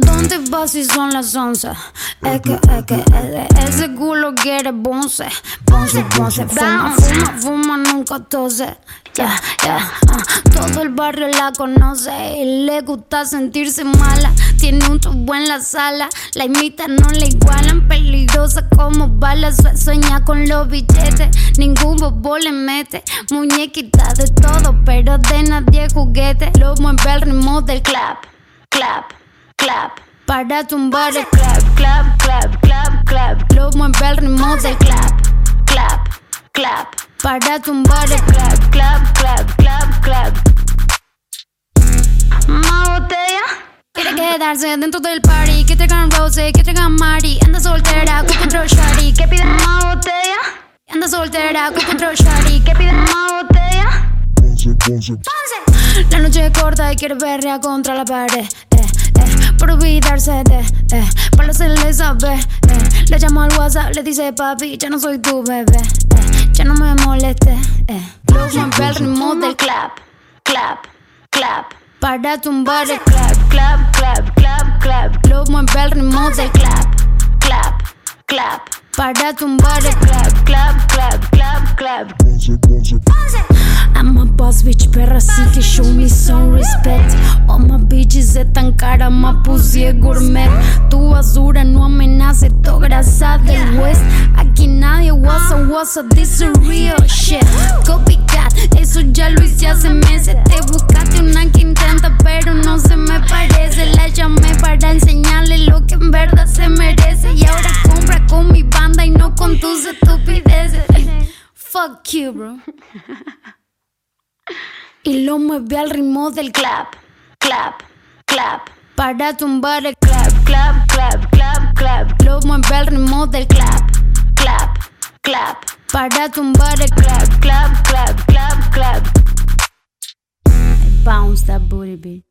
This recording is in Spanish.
¿Dónde vas si son las once? Es que, es que, es, ese culo quiere bonce, bonce, bonce. Fuma, fuma, fuma, nunca tose. Ya, ya, ah. todo el barrio la conoce y le gusta sentirse mala. Tiene un tubo en la sala, la imita, no la igualan. Peligrosa como balas, sueña con los billetes. Ningún bobo le mete, muñequita de todo, pero de nadie juguete. Lo mueve el ritmo del clap, clap clap. Para tumbar el clap, clap, clap, clap, clap. Lo mueve el ritmo del clap, clap, clap. Para tumbar el clap, clap, clap, clap, clap. Más botella. Quiere quedarse dentro del party, que traigan rose, que traigan Mari. Anda soltera, con control shari. Que pide más botella. Anda soltera, con control shari. Que pide más botella. La noche es corta y quiere verla contra la pared. Por olvidarse de, eh, para hacerle saber. Eh, le llamo al WhatsApp, le dice papi, ya no soy tu bebé. Eh, ya no me moleste. Eh. Luego mueve el ritmo del clap, clap, clap. Para tumbar el clap, clap, clap, clap, clap. Luego mueve el ritmo del clap, clap, clap. Para tumbar el clap, clap, clap, clap, clap. I'm a boss bitch, perra, así que show me some respect. Tan cara, más pussy gourmet. Tu basura no amenaza, to grasa del west. Aquí nadie was a was a, this is real shit. Copycat, eso ya lo hice hace meses. Te buscaste una que intenta, pero no se me parece. La llamé para enseñarle lo que en verdad se merece. Y ahora compra con mi banda y no con tus estupideces. Fuck you, bro. Y lo mueve al ritmo del clap, clap, clap. Para tumbar el clap, clap, clap, clap, clap. Lo mueve al ritmo del clap, clap, clap. Para tumbar el clap, clap, clap, clap, clap. Bounce that booty beat.